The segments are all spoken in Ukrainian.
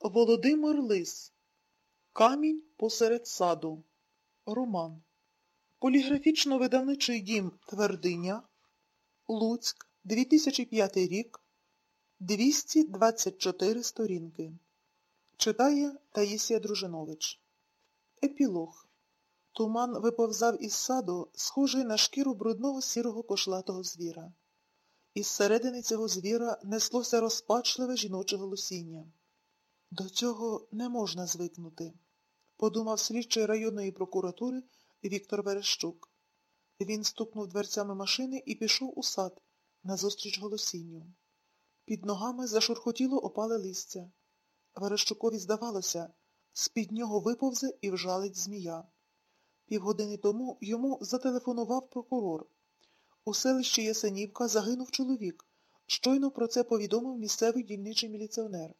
Володимир Лис. Камінь посеред саду. Роман. Поліграфічно-видавничий дім Твердиня. Луцьк. 2005 рік. 224 сторінки. Читає Таїсія Дружинович. Епілог. Туман виповзав із саду, схожий на шкіру брудного сірого кошлатого звіра. Із середини цього звіра неслося розпачливе жіноче голосіння. До цього не можна звикнути, подумав слідчий районної прокуратури Віктор Верещук. Він стукнув дверцями машини і пішов у сад назустріч голосінню. Під ногами зашурхотіло опале листя. Верещукові здавалося, з-під нього виповзе і вжалить змія. Півгодини тому йому зателефонував прокурор. У селищі Ясенівка загинув чоловік. Щойно про це повідомив місцевий дільничий міліціонер.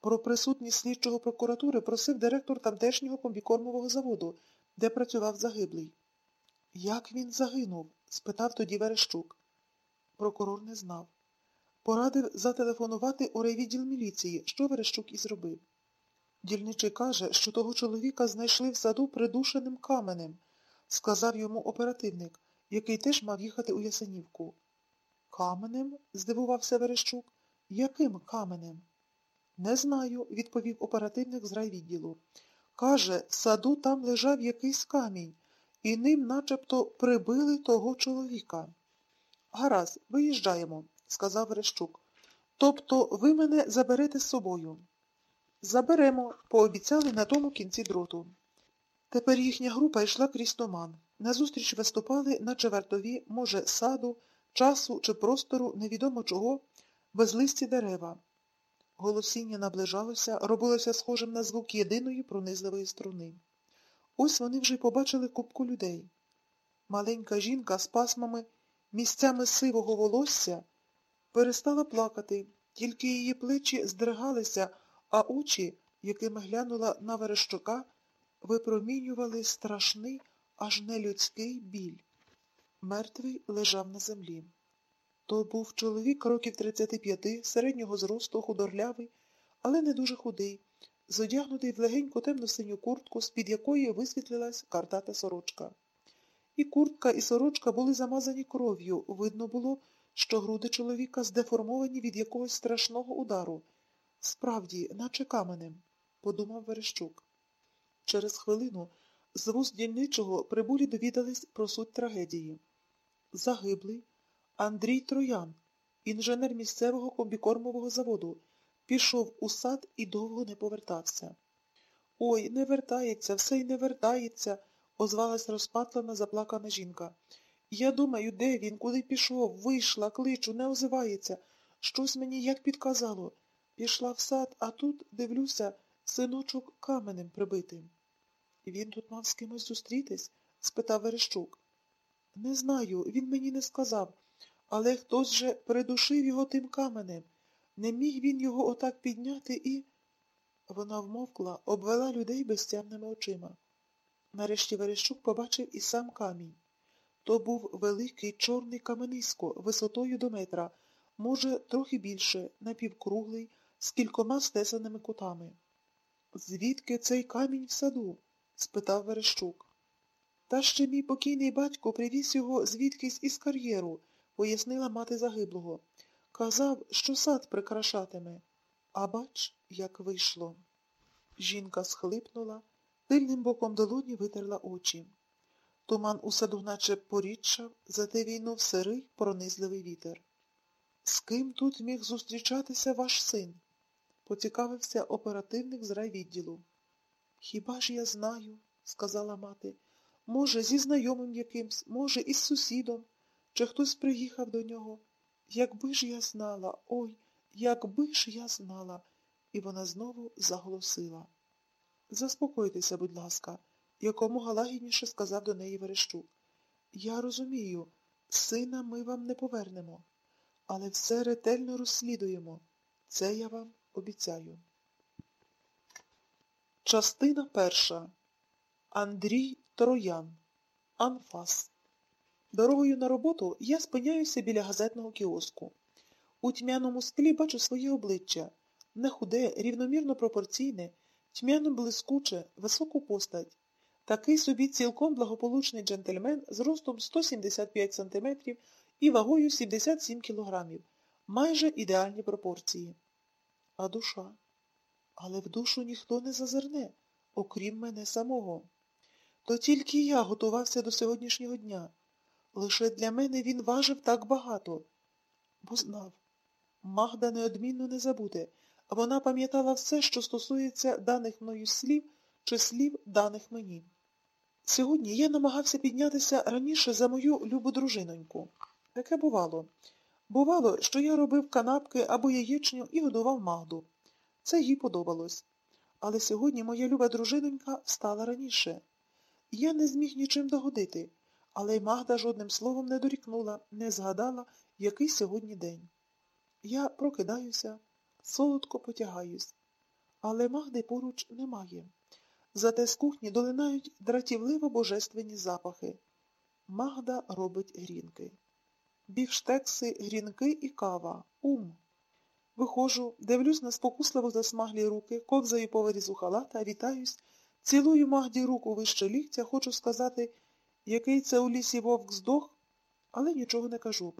Про присутність слідчого прокуратури просив директор тамтешнього комбікормового заводу, де працював загиблий. Як він загинув? спитав тоді Верещук. Прокурор не знав. Порадив зателефонувати у райвідділ міліції, що Верещук і зробив. Дільничий каже, що того чоловіка знайшли в саду придушеним каменем, сказав йому оперативник, який теж мав їхати у Ясенівку. Каменем? здивувався Верещук. Яким каменем? Не знаю, відповів оперативник з райвідділу. Каже, в саду там лежав якийсь камінь, і ним начебто прибили того чоловіка. Гаразд, виїжджаємо, сказав Верещук. Тобто ви мене заберете з собою. Заберемо, пообіцяли на тому кінці дроту. Тепер їхня група йшла крізь туман. Назустріч виступали, наче вартові, може, саду, часу чи простору, невідомо чого, безлисті дерева. Голосіння наближалося, робилося схожим на звук єдиної пронизливої струни. Ось вони вже й побачили купку людей. Маленька жінка з пасмами, місцями сивого волосся, перестала плакати, тільки її плечі здригалися, а очі, якими глянула на Верещука, випромінювали страшний, аж нелюдський біль. Мертвий лежав на землі. То був чоловік років 35, середнього зросту, худорлявий, але не дуже худий, зодягнутий в легеньку темно-синю куртку, з-під якої висвітлилась картата сорочка. І куртка, і сорочка були замазані кров'ю. Видно було, що груди чоловіка здеформовані від якогось страшного удару. Справді, наче каменем, подумав Верещук. Через хвилину з вуст дільничого прибулі довідались про суть трагедії. Загиблий Андрій Троян, інженер місцевого комбікормового заводу, пішов у сад і довго не повертався. Ой, не вертається, все й не вертається, озвалась розпатлана, заплакана жінка. Я думаю, де він, куди пішов, вийшла, кличу, не озивається. Щось мені як підказало. Пішла в сад, а тут, дивлюся, синочок каменем прибитим. Він тут мав з кимось зустрітись? спитав Верещук. Не знаю, він мені не сказав, але хтось же придушив його тим каменем. Не міг він його отак підняти і. Вона вмовкла, обвела людей безтямними очима. Нарешті Верещук побачив і сам камінь. То був великий чорний каменисько, висотою до метра, може, трохи більше, напівкруглий, з кількома стесаними кутами. Звідки цей камінь в саду? спитав Верещук. Та ще мій покійний батько привіз його звідкись із кар'єру, пояснила мати загиблого. Казав, що сад прикрашатиме. А бач, як вийшло. Жінка схлипнула, тильним боком долоні витерла очі. Туман у саду наче порідшав, зате війнув сирий, пронизливий вітер. З ким тут міг зустрічатися ваш син? поцікавився оперативник з райвідділу. Хіба ж я знаю, сказала мати. Може, зі знайомим якимсь, може, із сусідом, чи хтось приїхав до нього. Якби ж я знала, ой, якби ж я знала. І вона знову заголосила. Заспокойтеся, будь ласка, якомога лагідніше сказав до неї Верещук. Я розумію, сина ми вам не повернемо, але все ретельно розслідуємо. Це я вам обіцяю. Частина перша. Андрій Троян. Анфас. Дорогою на роботу я спиняюся біля газетного кіоску. У тьмяному склі бачу своє обличчя, Не худе, рівномірно пропорційне, тьмяно блискуче, високу постать. Такий собі цілком благополучний джентльмен з ростом 175 см і вагою 77 кілограмів. Майже ідеальні пропорції. А душа? Але в душу ніхто не зазирне, окрім мене самого. То тільки я готувався до сьогоднішнього дня. Лише для мене він важив так багато, бо знав. Магда неодмінно не забуде. Вона пам'ятала все, що стосується даних мною слів чи слів даних мені. Сьогодні я намагався піднятися раніше за мою любу дружиноньку. Таке бувало. Бувало, що я робив канапки або яєчню і годував Магду. Це їй подобалось. Але сьогодні моя люба дружинонька встала раніше. Я не зміг нічим догодити, але й Магда жодним словом не дорікнула, не згадала, який сьогодні день. Я прокидаюся, солодко потягаюсь, але Магди поруч немає. Зате з кухні долинають дратівливо божественні запахи. Магда робить грінки. Бівштекси, грінки і кава. Ум. Виходжу, дивлюсь на спокусливо засмаглі руки, ковзаю по вирізу халата, вітаюсь, цілую Магді руку вище ліктя, хочу сказати, який це у лісі вовк здох, але нічого не кажу,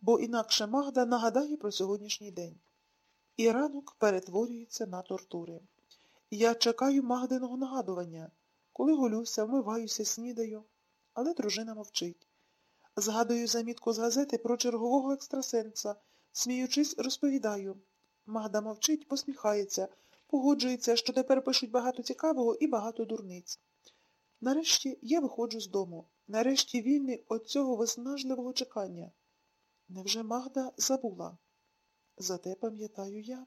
бо інакше Магда нагадає про сьогоднішній день. І ранок перетворюється на тортури. Я чекаю Магдиного нагадування, коли голюся, вмиваюся, снідаю, але дружина мовчить. Згадую замітку з газети про чергового екстрасенса, сміючись, розповідаю. Магда мовчить, посміхається, погоджується, що тепер пишуть багато цікавого і багато дурниць. Нарешті я виходжу з дому, нарешті вільний від цього виснажливого чекання. Невже Магда забула? Зате пам'ятаю я.